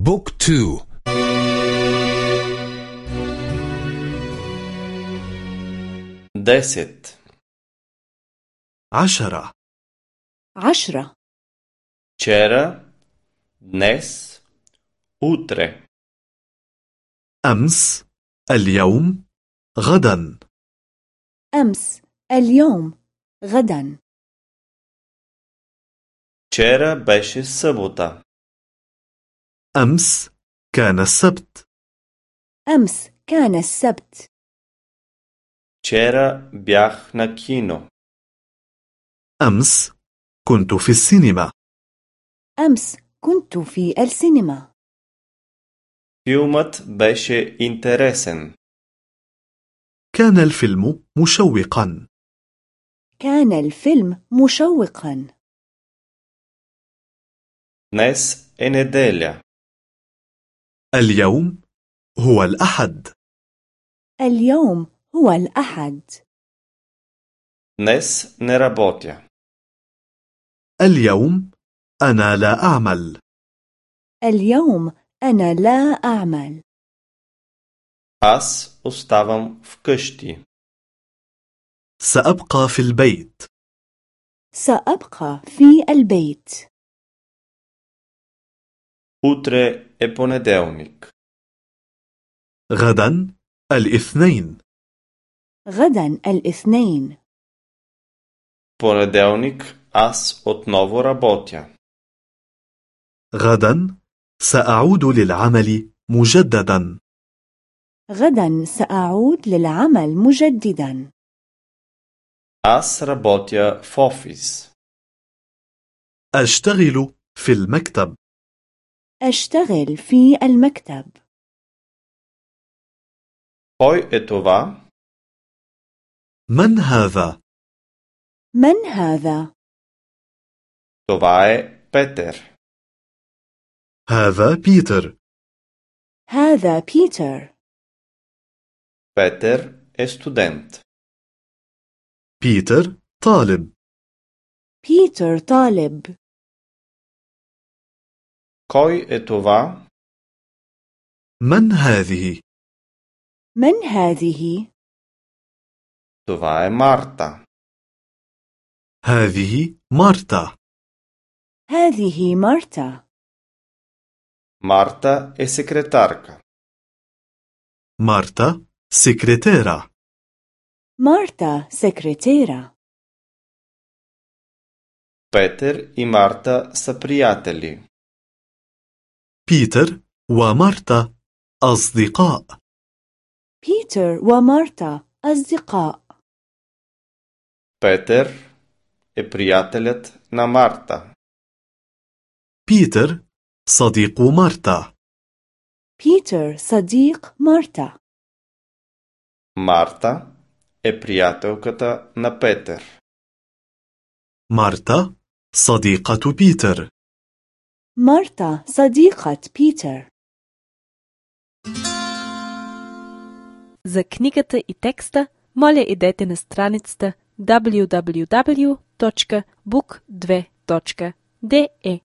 بوك تو دست عشرة عشرة Вчера, днес, утре. أمس اليوم غدا أمس اليوم غدا Вчера беше събота. أمس كان السبت أمس كان السبت Вчера бях на кино. أمس كنت في السينما أمس كنت في السينما Филмът беше интересен. كان الفيلم مشوقا كان الفيلم مشوقا Днес е неделя. اليوم هو الأحد اليوم هو الأحد Днес не работя. اليوم أنا لا أعمل اليوم أنا لا أعمل Аз оставам вкъщи. سأبقى في البيت سأبقى في البيت Утре е понеделник. غدا الاثنين غدا الاثنين Понеделник аз отново работя. غدا سأعود للعمل مجددا غدا سأعود للعمل مجددا Аз работя в офис. أشتغل في المكتب أشتغل في المكتب Кой е това? من هذا؟ من هذا؟ Това е Петър. هذا بيتر هذا بيتر Петър е студент. بيتر طالب بيتر طالب Кой е това? من هذه؟ من هذه؟ Това е Марта. هذه مارتا هذه مارتا Марта е секретарка. مارتا سكرتيرة مارتا سكرتيرة Петър и Марта са приятели. بيتر ومارتا أصدقاء بيتر ومارتا أصدقاء Петър е приятелят на Марта. بيتر صديق مارتا بيتر صديق مارتا Марта е приятелката на Петър. مارتا صديقة بيتر مارتا صديقة بيتر За книгата и текста, моля идете на страницата www.book2.de